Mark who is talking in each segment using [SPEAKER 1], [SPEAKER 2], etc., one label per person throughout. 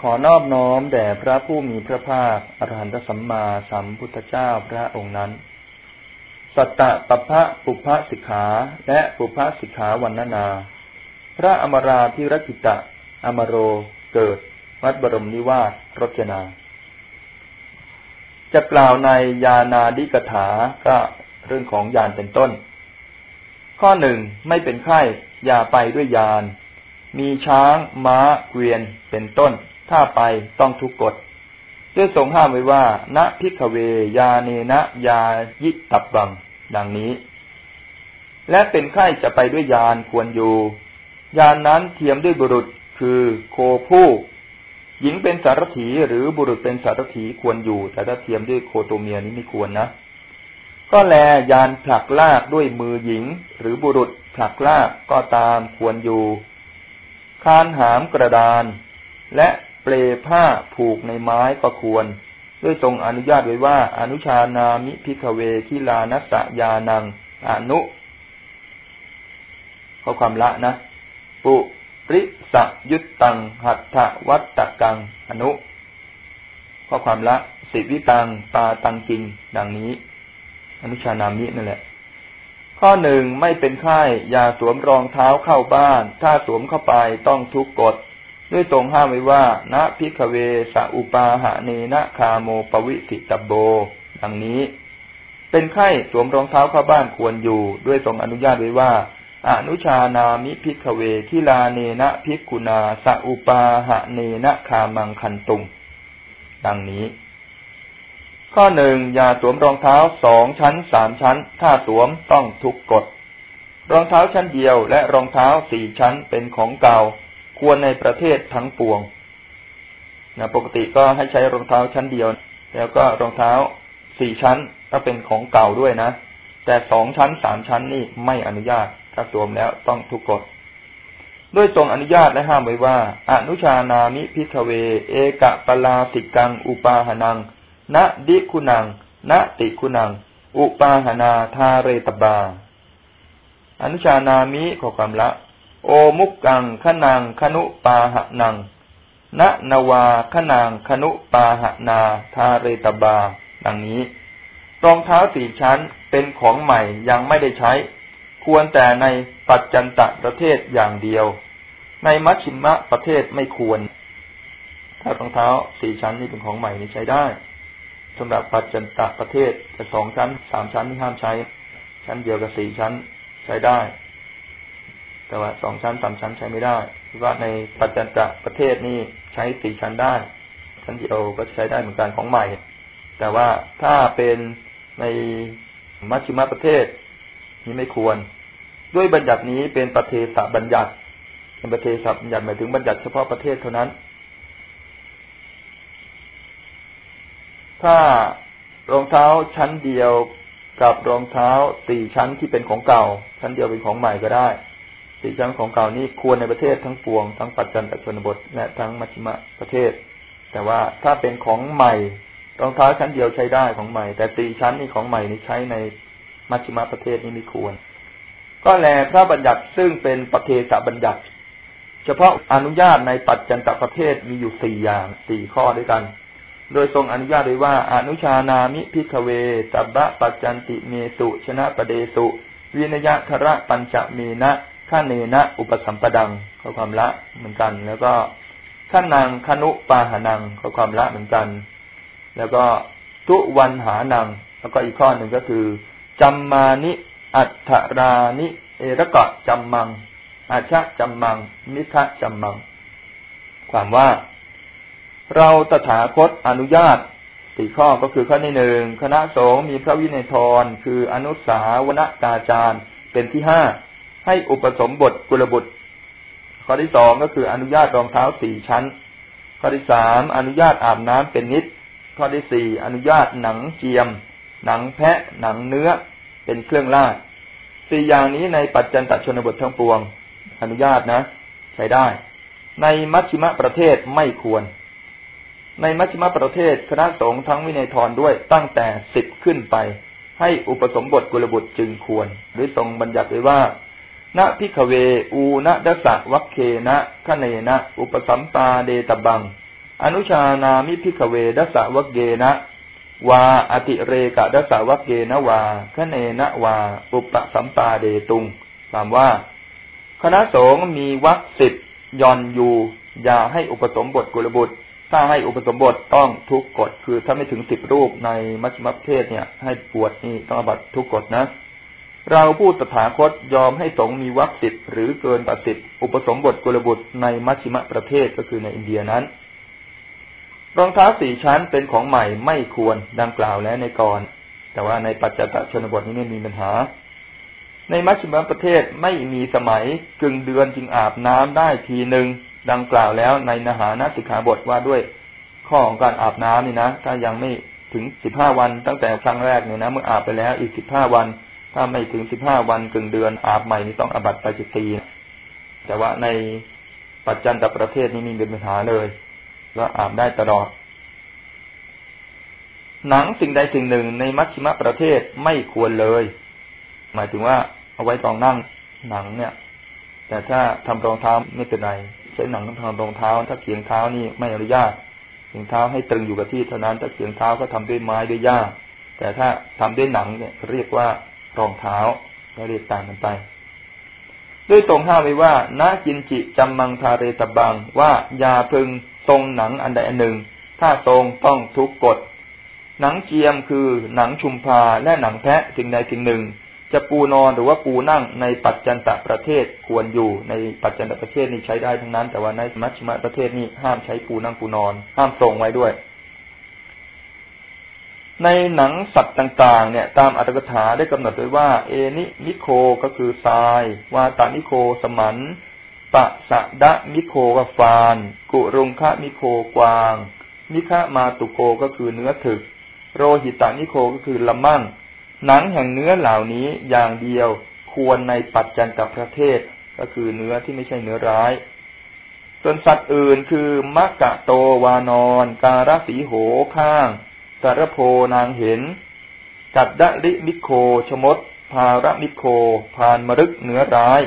[SPEAKER 1] ขอนอบน้อมแด่พระผู้มีพระภาคอรหันตสัมมาสัมพุทธเจ้าพระองค์นั้น สัตตะปะพะปุพพสิกขาและปุพพสิกขาวันนานา พระอมราธิรกิตะ อมโรเกิด วัดบรมนิวาสรจนา จะกล่าวในยานาดิกถาก็เรื่องของยานเป็นต้น ข้อหนึ่งไม่เป็นไข้อย่าไปด้วยยาน มีช้างม้าเกวียนเป็นต้น ถ้าไปต้องทุกกฎด้วยทรงห้ามไว้ว่า ณพิกเวยาเนนะยายิตับบัง ดังนี้ และเป็นไข้จะไปด้วยยานควรอยู่ ยานนั้นเทียมด้วยบุรุษคือโคผู้ หญิงเป็นสารถีหรือบุรุษเป็นสารถีควรอยู่ แต่ถ้าเทียมด้วยโคตัวเมียนี้ไม่ควรนะ ก็แลยานผลักลากด้วยมือหญิง หรือบุรุษผลักลากก็ตามควรอยู่ คานหามกระดาน และ เปลผ้าผูกในไม้ก็ควร ด้วยทรงอนุญาตไว้ว่า อนุชานามิพิกเวทิลานัสยานังอนุข้อความละนะ ปุริสยุตตัง หัตถวัตตะกัง อนุ ข้อความละ สิวิกัง ปาฏังกิง ดังนี้ อนุชานามินั่นแหละ ข้อหนึ่งไม่เป็นไข้อย่าสวมรองเท้าเข้าบ้าน ถ้าสวมเข้าไปต้องทุกกฏ ด้วยทรงห้ามไว้ว่า นะ ภิกขะเว สะอุปาหะเนนะคาโม ปะวิสิตัพโพ ดังนี้ เป็นไข้สวมรองเท้าเข้าบ้านควรอยู่ ด้วยทรงอนุญาตไว้ว่า อนุชานามิ ภิกขะเว คิลาเนนะ ภิกขุนา สะอุปาหะเนนะคามังคันตุง ดังนี้ ข้อหนึ่งอย่าสวมรองเท้าสองชั้นสามชั้น ถ้าสวมต้องทุกกฎรองเท้าชั้นเดียวและรองเท้าสี่ชั้นเป็นของเก่า ควรในประเทศทั้งปวงนะปกติก็ให้ใช้รองเท้าชั้นเดียว แล้วก็รองเท้าสี่ชั้นก็เป็นของเก่าด้วยนะ แต่สองชั้นสามชั้นนี่ไม่อนุญาตถ้าสวมแล้วต้องทุกกฎด้วยทรงอนุญาตและห้ามไว้ว่า อนุชานามิพิทเว เอกะปลาสิกัง อุปาหนังณดิคุณังณติคุณัง อุปาหนาทาเรตบา อนุชานามิขอความละ โอมุกกังขนางขนุปาหะนังณนาวาขนางขนุปาหะนาทาเรตบา ดังนี้ รองเท้าสี่ชั้นเป็นของใหม่ยังไม่ได้ใช้ ควรแต่ในปัจจันตะประเทศอย่างเดียว ในมัชชิมะประเทศไม่ควร ถ้ารองเท้าสี่ชั้นนี่เป็นของใหม่นี่ใช้ได้สำหรับปัจจันตะประเทศจะสองชั้นสามชั้นที่ห้ามใช้ ชั้นเดียวกับสี่ชั้นใช้ได้ แต่ว่าสองชั้นสามชั้นใช้ไม่ได้เพราะว่าในปัจจันตะประเทศนี่ใช้สี่ชั้นได้ ชั้นเดียวก็ใช้ได้เหมือนกันของใหม่ แต่ว่าถ้าเป็นในมัชชิมประเทศนี้ไม่ควร ด้วยบัญญัตินี้เป็นประเทศบัญญัติเป็นประเทศบัญญัติหมายถึงบัญญัติเฉพาะประเทศเท่านั้น ถ้ารองเท้าชั้นเดียวกับรองเท้าสี่ชั้นที่เป็นของเก่า ชั้นเดียวเป็นของใหม่ก็ได้ สี่ชั้นของเก่านี่ควรในประเทศทั้งปวง ทั้งปัจจันตชนบท และทั้งมัชฌิมประเทศ แต่ว่าถ้าเป็นของใหม่รองเท้าชั้นเดียวใช้ได้ของใหม่ แต่สี่ชั้นนี่ของใหม่นี่ใช้ในมัชฌิมประเทศนี่ไม่ควร ก็แลพระบัญญัติซึ่งเป็นประเทศบัญญัติ เฉพาะอนุญาตในปัจจันตประเทศมีอยู่สี่อย่างสี่ข้อด้วยกัน โดยทรงอนุญาตไว้ว่า อนุชานามิพิกเวตับบะปัจจันติเมสุชนะประเดสุวินยะคระปัญจเมนะ ข้าเนนะอุปสัมปดังข้อความละเหมือนกัน แล้วก็ข้านังคนุปาหานังข้อความละเหมือนกัน แล้วก็ทุวันหานัง แล้วก็อีกข้อหนึ่งก็คือจัมมานิ อัฏฐรานิ เอระกะจัมมัง อาชะจัมมัง นิทะจัมมัง ความว่า เราตถาคตอนุญาตสี่ข้อก็คือข้อที่หนึ่งคณะสงฆ์มีพระวินัยทรคืออนุสาวณกาจารเป็นที่ห้า ให้อุปสมบทกุลบุตร ข้อที่สองก็คืออนุญาตรองเท้าสี่ชั้น ข้อที่สามอนุญาตอาบน้ำเป็นนิด ข้อที่สี่อนุญาตหนังเจียม หนังแพะ หนังเนื้อ เป็นเครื่องล่าสี่อย่างนี้ในปัจจันตชนบททั้งปวง อนุญาตนะ ใช้ได้ ในมัชชิมะประเทศไม่ควร ในมัชฌิมประเทศคณะสงฆ์ทั้งวินัยทรด้วยตั้งแต่สิบขึ้นไป ให้อุปสมบทกุลบุตรจึงควร หรือทรงบัญญัติไว้ว่า นะ ภิกขะเว อูนะทะสะวัคเคนะ คะเณนะ อุปะสัมปาเทตัพบัง อนุชานามิ ภิกขะเว ทะสะวัคเคนะ วา อะติเรกะทะสะวัคเคนะวาคะเณนะวา อุปะสัมปาเทตุงถามว่า คณะสงฆ์มีวรรคสิบย่อนอยู่ อย่าให้อุปสมบทกุลบุตร ถ้าให้อุปสมบทต้องทุกกฎคือถ้าไม่ถึงสิบรูปในมัชฌิมประเทศเนี่ย ให้ปวดนี่ต้องบัตทุกกฎนะ เราพูดตถาคตยอมให้สงมีวักสิบหรือเกินปัสิบอุปสมบทกุลบุตรในมัชฌิมประเทศก็คือในอินเดียนั้น รองเท้าสี่ชั้นเป็นของใหม่ไม่ควรดังกล่าวแล้วในก่อน แต่ว่าในปัจจตชนบทนี้ไม่มีปัญหา ในมัชฌิมประเทศไม่มีสมัยกึ่งเดือนจึงอาบน้ำได้ทีหนึ่งดังกล่าวแล้วในนหานาสิกขาบทว่าด้วยข้อของการอาบน้ำนี่นะ ถ้ายังไม่ถึงสิบห้าวันตั้งแต่ครั้งแรกเนี่ยนะ เมื่ออาบไปแล้วอีกสิบห้าวัน ถ้าไม่ถึงสิบห้าวันกึ่งเดือนอาบใหม่นี่ต้องอบัตไปจิตีแต่ว่าในปัจจันตประเทศนี้มีเป็นปัญหาเลยก็อาบได้ตลอด หนังสิ่งใดสิ่งหนึ่งในมัชชิมะประเทศไม่ควรเลย หมายถึงว่าเอาไว้รองนั่งหนังเนี่ย แต่ถ้าทำรองเท้าไม่เป็นไรใช้หนังทำรองเท้า ถ้าเขียงเท้านี่ไม่อนุญาตเขียงเท้าให้ตรึงอยู่กับที่เท่านั้นถ้าเขียงเท้าก็ทำด้วยไม้ด้วยหญ้า แต่ถ้าทำด้วยหนังเนี่ยเรียกว่า รองเท้าก็เรียกต่างกันไป ด้วยตรงห้ามไว้ว่านากินจิจำมังทาเรตบังว่ายาพึงทรงหนังอันใดอันหนึ่ง ถ้าทรงต้องทุกกฎหนังเจียมคือหนังชุมพาและหนังแพะสิ่งใดสิ่งหนึ่ง จะปูนอนหรือว่าปูนั่งในปัจจันตประเทศควรอยู่ในปัจจันตประเทศนี้ใช้ได้ทั้งนั้น แต่ว่าในมัชฌิมประเทศนี้ห้ามใช้ปูนั่งปูนอน ห้ามทรงไว้ด้วย ในหนังสัตว์ต่าง ๆ เนี่ย ตามอัตถกถาได้กำหนดไว้ว่า เอนิมิโคก็คือทราย วาตานิโคสมันปะสะดะมิโคกฟาน กุรุงคะมิโคกวาง มิคะมาตุโกก็คือเนื้อถึก โรหิตานิโคก็คือละมั่ง หนังแห่งเนื้อเหล่านี้อย่างเดียวควรในปัจจันตประเทศก็คือเนื้อที่ไม่ใช่เนื้อร้าย ส่วนสัตว์อื่นคือมักกะโตวานอน การสีโหข้าง สารโพนางเห็น กัดดะลิมิโคชมด ภาระมิโค พานมรึกเนื้อร้าย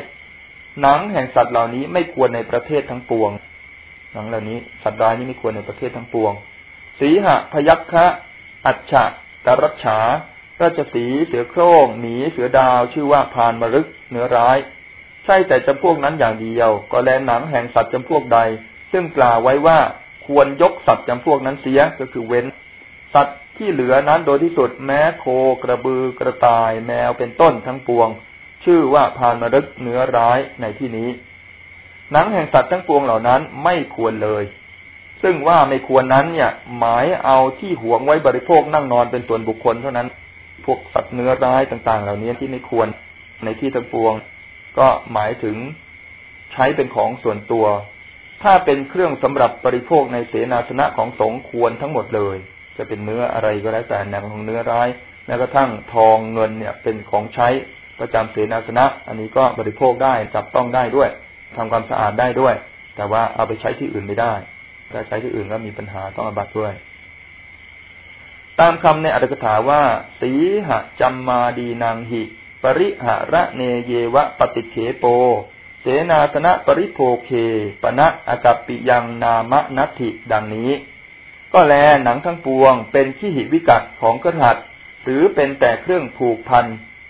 [SPEAKER 1] หนังแห่งสัตว์เหล่านี้ไม่ควรในประเทศทั้งปวง หนังเหล่านี้สัตว์ร้ายนี้ไม่ควรในประเทศทั้งปวง สีหะพยัคคะอัจฉะกรัชฉาราชสีเสือโคร่งหมีเสือดาว ชื่อว่าพานมรึกเนื้อร้าย ใช่แต่จำพวกนั้นอย่างเดียว ก็แลหนังแห่งสัตว์จำพวกใด ซึ่งกล่าวไว้ว่าควรยกสัตว์จำพวกนั้นเสียก็คือเว้น สัตว์ที่เหลือนั้นโดยที่สุดแม้โคกระบือกระต่ายแมวเป็นต้นทั้งปวง ชื่อว่าพานมรึกเนื้อร้ายในที่นี้ หนังแห่งสัตว์ทั้งปวงเหล่านั้นไม่ควรเลย ซึ่งว่าไม่ควรนั้นเนี่ย หมายเอาที่หวงไว้บริโภคนั่งนอนเป็นส่วนบุคคลเท่านั้น พวกสัตว์เนื้อร้ายต่าง ๆ เหล่านี้ที่ไม่ควรในที่ทั้งปวง ก็หมายถึงใช้เป็นของส่วนตัว ถ้าเป็นเครื่องสำหรับบริโภคในเสนาสนะของสงควรทั้งหมดเลย จะเป็นเนื้ออะไรก็แล้วแต่หนังของเนื้อร้ายแม้กระทั่งทองเงินเนี่ย เป็นของใช้ประจำเสนาสนะ อันนี้ก็บริโภคได้จับต้องได้ด้วยทำความสะอาดได้ด้วย แต่ว่าเอาไปใช้ที่อื่นไม่ได้ถ้าใช้ที่อื่นก็มีปัญหาต้องอบัตด้วย ตามคำในอัตถกถาว่า สีหะจัมมาดีนางหิ ปริหะระเนเยวะปฏิเขโป เสนาสะนะปะริโภเคปะนะอะกัปปิยังนามะนัตถิดังนี้ ก็แลหนังทั้งปวง เป็นคิหิวิกัติของคฤหัสถ์หรือเป็นแต่เครื่องผูกพัน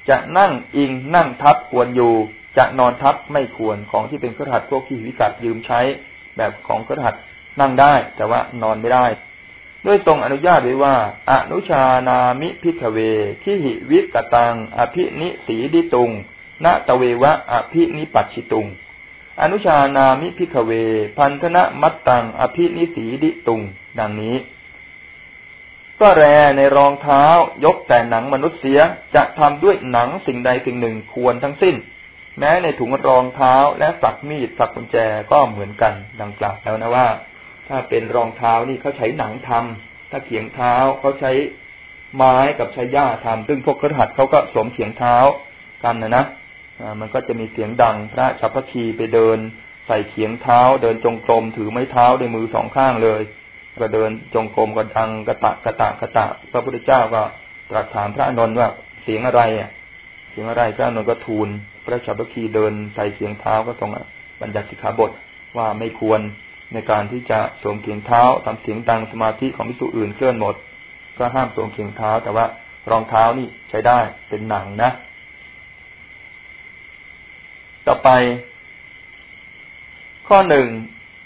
[SPEAKER 1] จะนั่งอิงนั่งทับควรอยู่ จะนอนทับไม่ควรของที่เป็นคฤหัสถ์พวกคิหิวิกัติยืมใช้ แบบของคฤหัสถ์นั่งได้ แต่ว่านอนไม่ได้ ด้วยทรงอนุญาตไว้ว่า อนุชานามิ ภิกขะเว คิหิวิกะตัง อะภินิสีทิตุงนะ ตเววะ อะภินิปัชชิตุง อนุชานามิ ภิกขะเว พันธะนะมัตตัง อะภินิสีทิตุง ดังนี้ ก็แลในรองเท้ายกแต่หนังมนุษย์เสียจะทำด้วยหนังสิ่งใดสิ่งหนึ่งควรทั้งสิ้น แม้ในถุงรองเท้าและฝักมีดฝักกุญแจก็เหมือนกันดังกล่าวแล้วนะว่า ถ้าเป็นรองเท้านี่เขาใช้หนังทำถ้าเขียงเท้าเขาใช้ไม้กับใช้หญ้าทำซึ่งพวกกระหัดเขาก็สวมเขียงเท้ากันนะนะมันก็จะมีเสียงดังพระชัพพคีไปเดิน ใส่เขียงเท้า เดินจงกรมถือไม้เท้าด้วยมือสองข้างเลย ก็เดินจงกรมก็ดังกระตะกระตะกระตะ พระพุทธเจ้าก็ตรัสถามพระอนุนว่าเสียงอะไรอะ เสียงอะไรพระอนุนก็ทูล พระชาวพคีเดินใส่เสียงเท้าก็ทรงบัญญัติสิกขาบทว่าไม่ควรในการที่จะสวมเขียงเท้าทำเสียงดังสมาธิของพิสุอื่นเคลื่อนหมด ก็ห้ามสวมเขียงเท้า แต่ว่ารองเท้านี่ใช้ได้เป็นหนังนะ ต่อไป ข้อหนึ่ง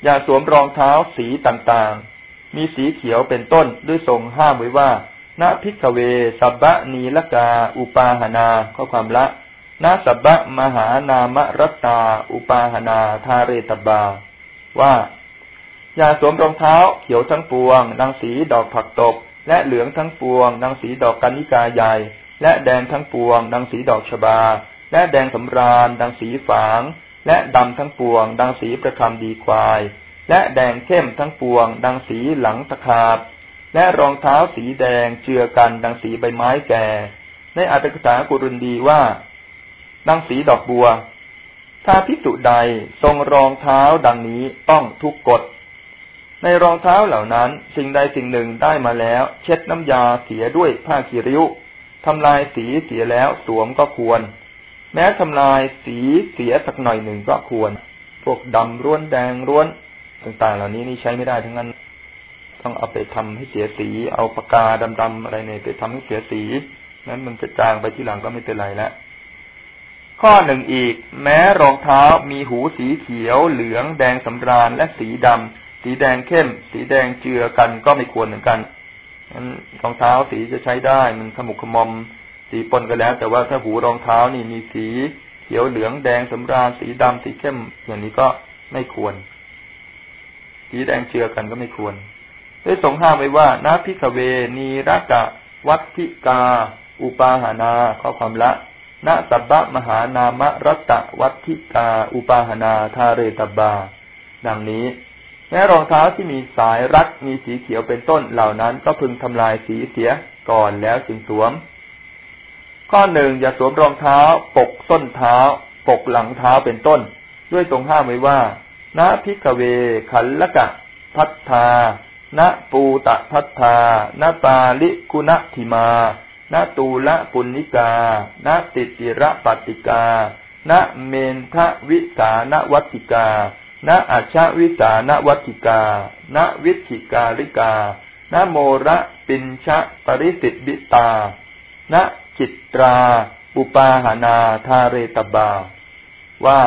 [SPEAKER 1] อย่าสวมรองเท้าสีต่างๆ มีสีเขียวเป็นต้นด้วยทรงห้ามไว้ว่าณพิกเว สับบะนีลกา อุปาหนา ข้อความละณสับบะมหานามรัตตา อุปาหนา ทาเรตบา ว่าอย่าสวมรองเท้าเขียวทั้งปวงดังสีดอกผักตบ และเหลืองทั้งปวงดังสีดอกกันิกาใหญ่ และแดงทั้งปวงดังสีดอกชบา และแดงสำราญดังสีฝาง และดำทั้งปวงดังสีประคำดีควาย และแดงเข้มทั้งปวง ดังสีหลังตะขาบ และรองเท้าสีแดงเจือกันดังสีใบไม้แก่ ในอัตถกถากุรุนดีว่า ดังสีดอกบัว ถ้าพิสุใดทรงรองเท้าดังนี้ต้องทุกกฎ ในรองเท้าเหล่านั้นสิ่งใดสิ่งหนึ่งได้มาแล้ว เช็ดน้ำยาเสียด้วยผ้าขีริ้วทำลายสีเสียแล้วสวมก็ควร แม้ทำลายสีเสียสักหน่อยหนึ่งก็ควร พวกดำร้วนแดงร้วน ต่าง ๆ เหล่านี้นี่ใช้ไม่ได้ทั้งนั้น ต้องเอาไปทำให้เสียสี เอาปากกาดำๆอะไรเนี่ยไปทำให้เสียสี นั้นมันจะจางไปที่หลังก็ไม่เป็นไรแล้วข้อหนึ่งอีก แม้รองเท้ามีหูสีเขียว เหลือง แดงสำราญและสีดำสีแดงเข้ม สีแดงเจือกันก็ไม่ควรเหมือนกันนั้นรองเท้าสีจะใช้ได้ มันขมุกขมอม สีปนกันแล้ว แต่ว่าถ้าหูรองเท้านี่มีสีเขียวเหลืองแดงสำราญสีดำสีเข้มอย่างนี้ก็ไม่ควร สีแดงเจือกันก็ไม่ควร ได้ทรงห้ามไว้ว่านาพิกเว นีรักะ วัตถิกา อุปาหานา ข้อความละนาสับบะมหานามรัตะวัตถิกา อุปาหนาทาเรตบา ดังนี้ แม้รองเท้าที่มีสายรัดมีสีเขียวเป็นต้นเหล่านั้นก็พึงทำลายสีเสียก่อนแล้วจึงสวม ข้อหนึ่งอย่าสวมรองเท้า ปกส้นเท้า ปกหลังเท้าเป็นต้น ด้วยทรงห้ามไว้ว่า นาพิกเว ขันละกะ พัฒธาณปูตะพัทธาณปาลิกุณทิมาณตูละปุณนิกาณติติระปติกาณเมนทวิสานวัติกาณอาชาวิสานวัติกาณวิชิกาลิกาณโมระปินชะปริสิทธิตาณจิตรา อุปาหานาทาเรตบา ว่า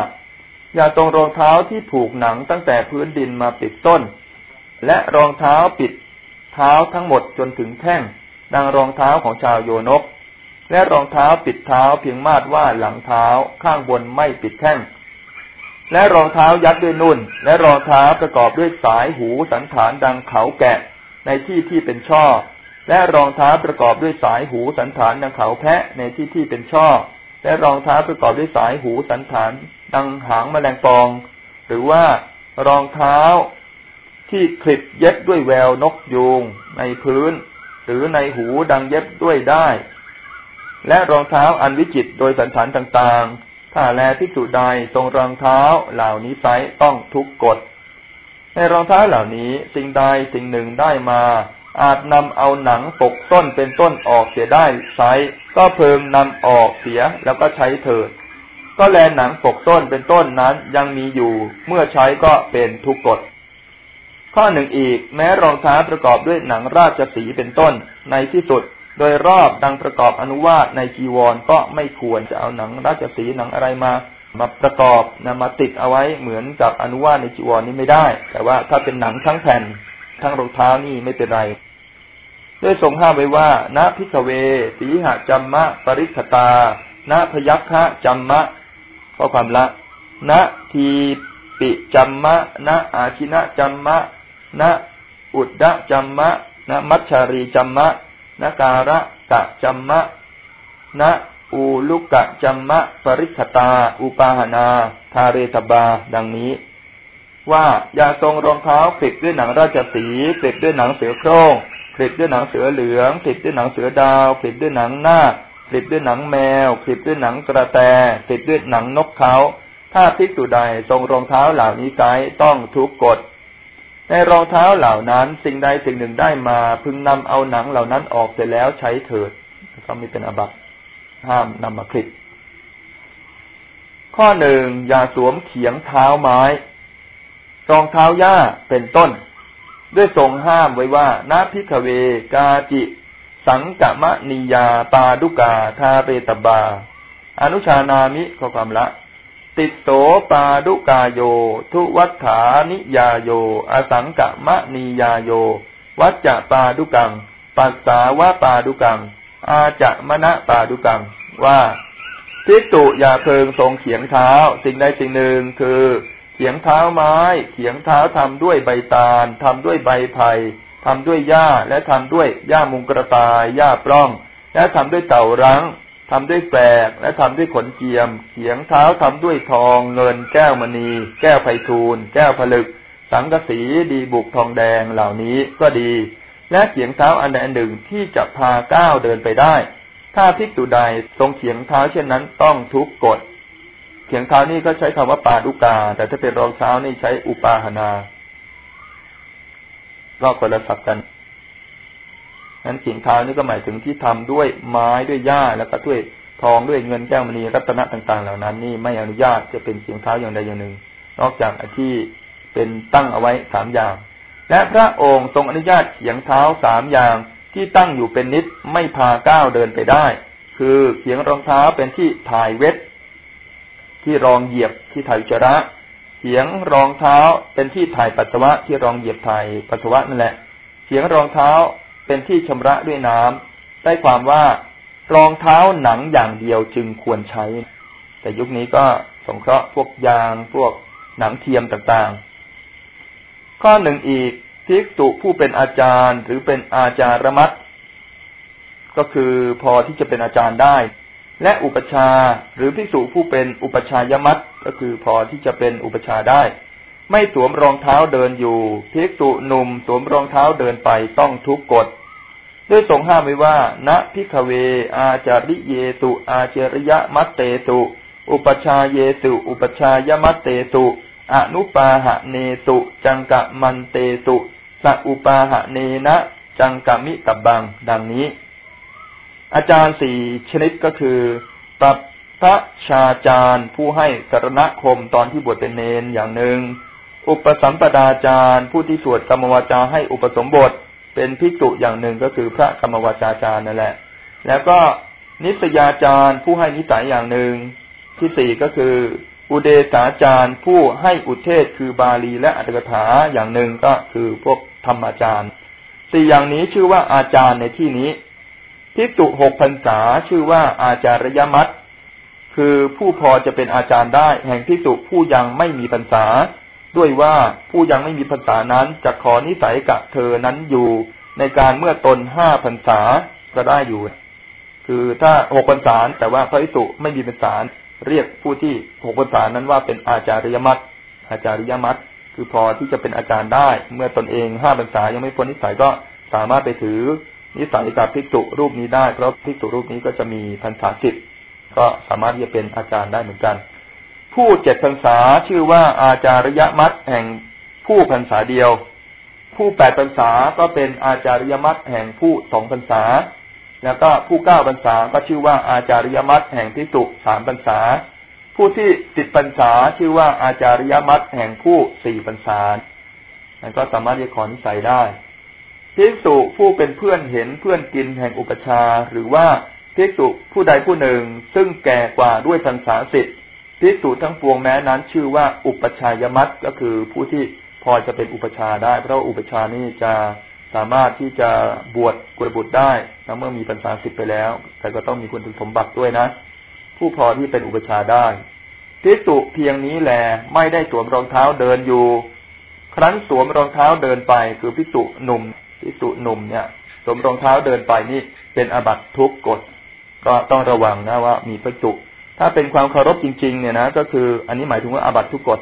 [SPEAKER 1] อย่าตรงรองเท้าที่ผูกหนังตั้งแต่พื้นดินมาปิดต้น และรองเท้าปิดเท้าทั้งหมดจนถึงแท่งดังรองเท้าของชาวโยนก และรองเท้าปิดเท้าเพียงมาดว่าหลังเท้าข้างบนไม่ปิดแท่ง และรองเท้ายัดด้วยนุ่น และรองเท้าประกอบด้วยสายหูสันฐานดังเขาแกะในที่ที่เป็นช่อ และรองเท้าประกอบด้วยสายหูสันฐานดังเขาแพะในที่ที่เป็นช่อ และรองเท้าประกอบด้วยสายหูสันฐาน ดังหางแมลงปอง หรือว่ารองเท้าที่คลิปเย็บด้วยแววนกยูงในพื้น หรือในหูดังเย็บด้วยได้ และรองเท้าอันวิจิตโดยสันฐานต่างๆ ถ้าแลพิจุใดทรงรองเท้าเหล่านี้ไซต้องทุกกฎในรองเท้าเหล่านี้สิ่งใดสิ่งหนึ่งได้มา อาจนำเอาหนังปกต้นเป็นต้นออกเสียได้ไซก็เพิ่มนำออกเสียแล้วก็ใช้เถิด ก็แลหนังปกต้นเป็นต้นนั้นยังมีอยู่ เมื่อใช้ก็เป็นทุกกฎข้อหนึ่งอีก แม้รองเท้าประกอบด้วยหนังราชสีเป็นต้น ในที่สุด โดยรอบดังประกอบอนุวาตในจีวรก็ไม่ควรจะเอาหนังราชสีหนังอะไรมามาประกอบนะมาติดเอาไว้เหมือนกับอนุวาตในจีวรนี้ไม่ได้ แต่ว่าถ้าเป็นหนังทั้งแผ่น ทั้งรองเท้านี่ไม่เป็นไรได้ทรงห้ามไว้ว่าณพิกเว สีหะจัมมะ ปริคตาณพยัคฆะจัมมะข้อความละณทีปิจัมมะณอาชินะจัมมะณอุดดะจัมมะณมัชชารีจัมมะณการะกะจัมมะณอูลุกะจัมมะ ปริคตา อุปาหนา ทาเรตบา ดังนี้ ว่าอย่าทรงรองเท้าปิดด้วยหนังราชสีปิดด้วยหนังเสือโคร่งปิดด้วยหนังเสือเหลืองปิดด้วยหนังเสือดาวปิดด้วยหนังหน้าปิดด้วยหนังแมวปิดด้วยหนังกระแตปิดด้วยหนังนกเขาถ้าภิกษุใดทรงรองเท้าเหล่านี้ไซต้องทุกกฎในรองเท้าเหล่านั้นสิ่งใดสิ่งหนึ่งได้มา พึงนำเอาหนังเหล่านั้นออกเสร็จแล้วใช้เถิดก็มีเป็นอบัตห้ามนำมาคลิปข้อหนึ่งอย่าสวมเขียงเท้าไม้ รองเท้าหญ้าเป็นต้น ด้วยทรงห้ามไว้ว่านาพิกเวกาจิ สังกมะนิยา ปาดุกา ทาเปตบา อนุชานามิข้อความละ ติโสปาดุกาโย ทุวัฏฐานิยาโย อสังกมะนิยาโย วัจจะปาดุกัง ปัสสาวะปาดุกัง อาจะมณะปาดุกัง ว่าทิตุยาเพิงทรงเขียงเท้า สิ่งใดสิ่งหนึ่งคือ เขียงเท้าไม้ เขียงเท้าทำด้วยใบตาลทำด้วยใบไผ่ทำด้วยหญ้าและทำด้วยหญ้ามุงกระตายหญ้าปล้อง และทำด้วยเต่ารังทำด้วยแฝกและทำด้วยขนเจียม เขียงเท้าทำด้วยทอง เงินแก้วมณี แก้วไพทูลแก้วผลึก สังกสีดีบุกทองแดงเหล่านี้ก็ดี และเขียงเท้าอันใดอันหนึ่งที่จะพาก้าวเดินไปได้ ถ้าพิกตุใดทรงเขียงเท้าเช่นนั้นต้องทุกกฎ เขียงเท้านี่ก็ใช้คำว่าปาดุกา แต่ถ้าเป็นรองเท้านี่ใช้อุปาหนาก็คนละศัพท์กันนั้นเขียงเท้านี่ก็หมายถึงที่ทำด้วยไม้ด้วยหญ้าแล้วก็ด้วยทองด้วยเงินแก้วมณีรัตนะต่าง ๆ เหล่านั้น นี่ไม่อนุญาตจะเป็นเขียงเท้าอย่างใดอย่างหนึ่ง นอกจากที่เป็นตั้งเอาไว้สามอย่าง และพระองค์ทรงอนุญาตเขียงเท้าสามอย่างที่ตั้งอยู่เป็นนิดไม่พาก้าวเดินไปได้ คือเขียงรองเท้าเป็นที่ถ่ายเวท ที่รองเหยียบที่ถ่ายจระ เสียงรองเท้าเป็นที่ถ่ายปัสสาวะที่รองเหยียบถ่ายปัสสาวะนั่นแหละ เสียงรองเท้าเป็นที่ชำระด้วยน้ำได้ความว่ารองเท้าหนังอย่างเดียวจึงควรใช้ แต่ยุคนี้ก็สงเคราะห์พวกยางพวกหนังเทียมต่างๆ ข้อหนึ่งอีกภิกษุผู้เป็นอาจารย์หรือเป็นอาจารมัตก็คือพอที่จะเป็นอาจารย์ได้ และอุปชาหรือภิกษุผู้เป็นอุปชายมัตก็คือพอที่จะเป็นอุปชาได้ ไม่สวมรองเท้าเดินอยู่ภิกษุหนุ่มสวมรองเท้าเดินไปต้องทุกกฎด้วยทรงห้ามไว้ว่า ณพิกเว อาจาริเยสุอาเจริยมัตเตสุอุปชาเยสุอุปชายมัตเตสุอนุปาหะเนสุจังกะมันเตสุสัอุปาหะเนนะ จังกะมิตบัง ดังนี้ อาจารย์สี่ชนิดก็คือปัปพระชาจารย์ผู้ให้สารณคมตอนที่บวชเป็นเนนอย่างหนึ่ง อุปสัมปดาจารย์ผู้ที่สวดกรรมวาจาให้อุปสมบทเป็นภิกษุอย่างหนึ่งก็คือพระกรรมวาจาจารย์นั่นแหละ แล้วก็นิสยาจารย์ผู้ให้นิสัยอย่างหนึ่ง ที่สี่ก็คือ อุเดสาจารย์ผู้ให้อุเทศคือบาลีและอัตถกถาอย่างหนึ่งก็คือพวกธรรมอาจารย์สี่อย่างนี้ชื่อว่าอาจารย์ในที่นี้ ทิตุหกพรรษาชื่อว่าอาจารยมัตคือผู้พอจะเป็นอาจารย์ได้ แห่งทิตุผู้ยังไม่มีพรรษา ด้วยว่าผู้ยังไม่มีพรรษานั้นจะขอนิสัยกับเธอนั้นอยู่ ในการเมื่อตนห้าพรรษาก็ได้อยู่ คือถ้าหกพรรษาแต่ว่าพระทิตุไม่มีพรรษาเรียกผู้ที่หกพรรษานั้นว่าเป็นอาจารยมัตอาจารยมัตคือพอที่จะเป็นอาจารย์ได้ เมื่อตนเองห้าพรรษายังไม่พ้นนิสัยก็สามารถไปถือ นิสัยกับภิกษุรูปนี้ได้ เพราะภิกษุรูปนี้ก็จะมีพรรษาสิบก็สามารถที่จะเป็นอาจารย์ได้เหมือนกัน ผู้เจ็ดพรรษาชื่อว่าอาจารยมัตแห่งผู้พรรษาเดียว ผู้แปดพรรษาก็เป็นอาจารยมัตแห่งผู้สองพรรษา แล้วก็ผู้เก้าพรรษาก็ชื่อว่าอาจารยมัตแห่งภิกษุสามพรรษา ผู้ที่สิบพรรษาชื่อว่าอาจารยมัตแห่งผู้สี่พรรษาก็สามารถจะขอนิสัยได้ ภิกษุผู้เป็นเพื่อนเห็นเพื่อนกินแห่งอุปชาหรือว่าภิกษุผู้ใดผู้หนึ่งซึ่งแก่กว่าด้วยพรรษาสิทธิภิกษุทั้งปวงแม้นั้น ชื่อว่าอุปชายมัตก็คือผู้ที่พอจะเป็นอุปชาได้ เพราะอุปชานี่จะสามารถที่จะบวชกุลบุตรได้เมื่อมีพรรษาสิทธิไปแล้ว แต่ก็ต้องมีคุณสมบัติด้วยนะ ผู้พอที่เป็นอุปชาได้ภิกษุเพียงนี้แหลไม่ได้สวมรองเท้าเดินอยู่ ครั้นสวมรองเท้าเดินไป คือภิกษุหนุ่ม พิสุหนุ่มเนี่ยสวมรองเท้าเดินไปนี่เป็นอบัตทุกกฎก็ต้องระวังนะว่ามีพิสุถ้าเป็นความเคารพจริง ๆ เนี่ยนะก็คือ อันนี้หมายถึงว่าอาบัตทุกกฎ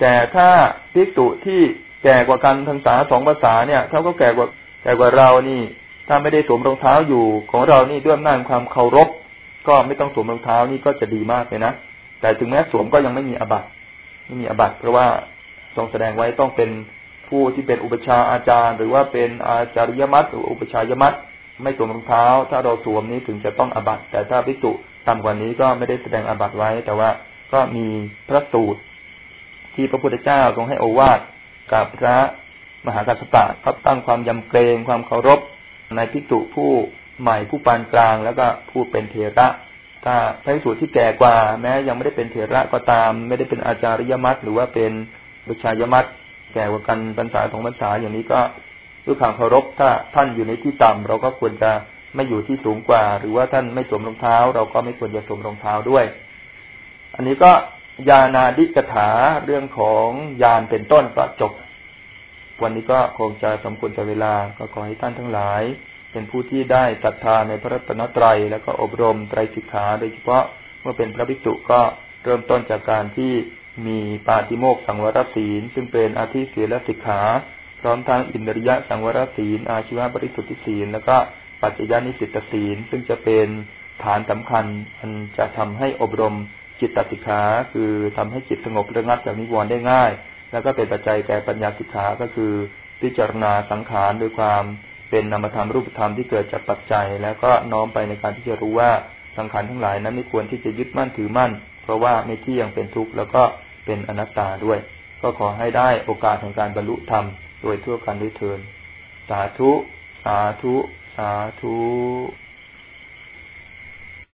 [SPEAKER 1] แต่ถ้าพิสุที่แก่กว่ากันทังษาสองภาษาเนี่ยเขาก็แก่กว่าแก่กว่าเรานี่ ถ้าไม่ได้สวมรองเท้าอยู่ของเรานี่ด้วยอำนาจความเคารพ ก็ไม่ต้องสวมรองเท้านี่ก็จะดีมากเลยนะแต่ถึงแม้สวมก็ยังไม่มีอบัตไม่มีอบัตเพราะว่าทรงแสดงไว้ต้องเป็น ผู้ที่เป็นอุปชาอาจารย์ หรือว่าเป็นอาจาริยมัตหรืออุปชายมัตไม่สวมรองเท้า ถ้าเราสวมนี้ถึงจะต้องอบัตแต่ถ้าพิจุต่ำกว่านี้ก็ไม่ได้แสดงอบัตไว้ แต่ว่าก็มีพระสูตร ที่พระพุทธเจ้าทรงให้โอวาทกับพระมหากัสปะก็ตั้งความยำเกรงความเคารพ ในพิจุผู้ใหม่ผู้ปานกลางแล้วก็ผู้เป็นเทระถ้าพระภิกษุที่แก่กว่า แม้ยังไม่ได้เป็นเทระก็ตาม ไม่ได้เป็นอาจาริยมัตหรือว่าเป็นบุชายมัต แก่กว่ากันพรรษาสองพรรษาอย่างนี้ก็ด้วยความเคารพถ้าท่านอยู่ในที่ต่ำเราก็ควรจะไม่อยู่ที่สูงกว่า หรือว่าท่านไม่สวมรองเท้า เราก็ไม่ควรจะสวมรองเท้าด้วย อันนี้ก็ยานาดิกถาเรื่องของยานเป็นต้นก็จบ วันนี้ก็คงจะสมควรจะเวลาก็ขอให้ท่านทั้งหลาย เป็นผู้ที่ได้ศรัทธาในพระรัตนตรัย แล้วก็อบรมไตรสิกขา โดยเฉพาะเมื่อเป็นพระภิกษุก็เริ่มต้นจากการที่ มีปาติโมกสังวรศีล ซึ่งเป็นอาทิศีลสิกขา พร้อมทั้งอินทริยะสังวรศีล อาชีวะบริสุทธิศีล แล้วก็ปัจจญานิสิตศีล ซึ่งจะเป็นฐานสำคัญอันจะทำให้อบรมจิตตสิกขาคือทำให้จิตสงบระงับจากนิวรณ์ได้ง่าย แล้วก็เป็นปัจจัยแก่ปัญญาสิกขาก็คือพิจารณาสังขารโดยความเป็นนามธรรมรูปธรรมที่เกิดจากปัจจัย แล้วก็น้อมไปในการที่จะรู้ว่าสังขารทั้งหลายนั้นไม่ควรที่จะยึดมั่นถือมั่น เพราะว่าไม่เที่ยงเป็นทุกข์แล้วก็เป็นอนัตตาด้วย ก็ขอให้ได้โอกาสของการบรรลุธรรมโดยทั่วกันด้วยเทินสาธุ สาธุ สาธุ